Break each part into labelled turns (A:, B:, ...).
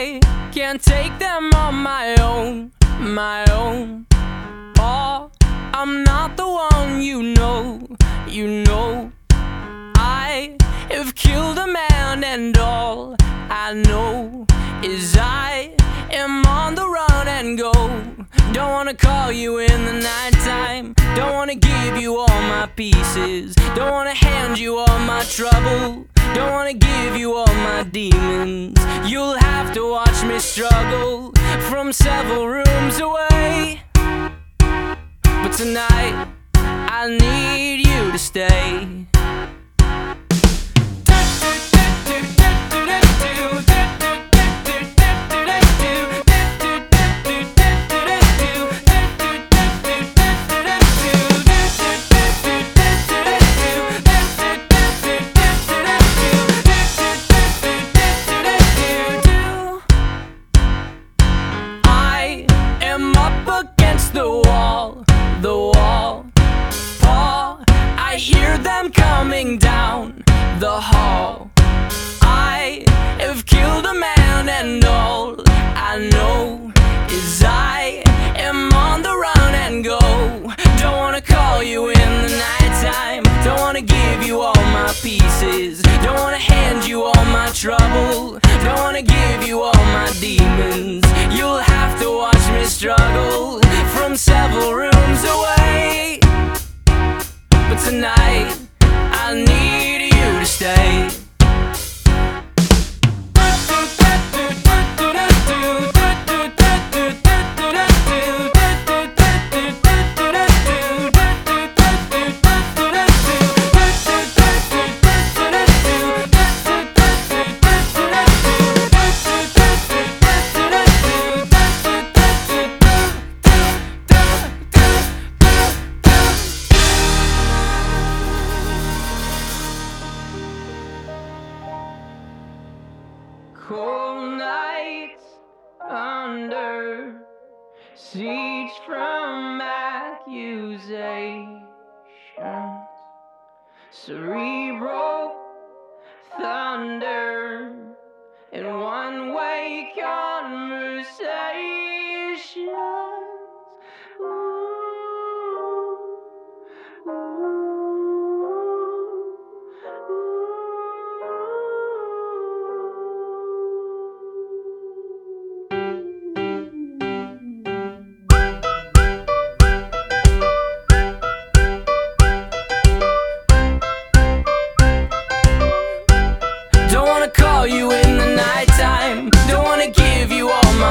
A: I can't take them on my own, my own. Oh, I'm not the one you know, you know. I have killed a man, and all I know is I am on the run and go. Don't wanna call you in the nighttime. You all my pieces. Don't wanna hand you all my trouble. Don't wanna give you all my demons. You'll have to watch me struggle from several rooms away. But tonight, I need you to stay. Them coming down the hall. I have killed a man, and all I know is I am on the run and go. Don't wanna call you in the nighttime. Don't wanna give you all my pieces. Don't wanna hand you all my trouble. Don't wanna give you all my demons. You'll have to watch me struggle from several Cold nights under siege from accusations, cerebral thunder,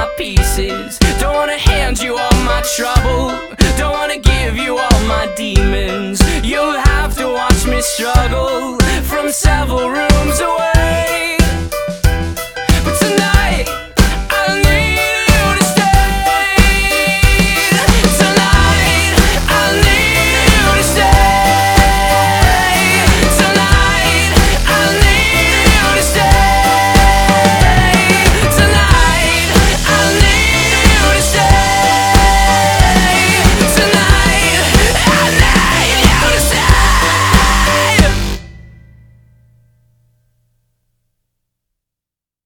A: my pieces. Don't wanna hand you all my trouble. Don't wanna give you all my demons. You'll have to watch me struggle from several rooms away.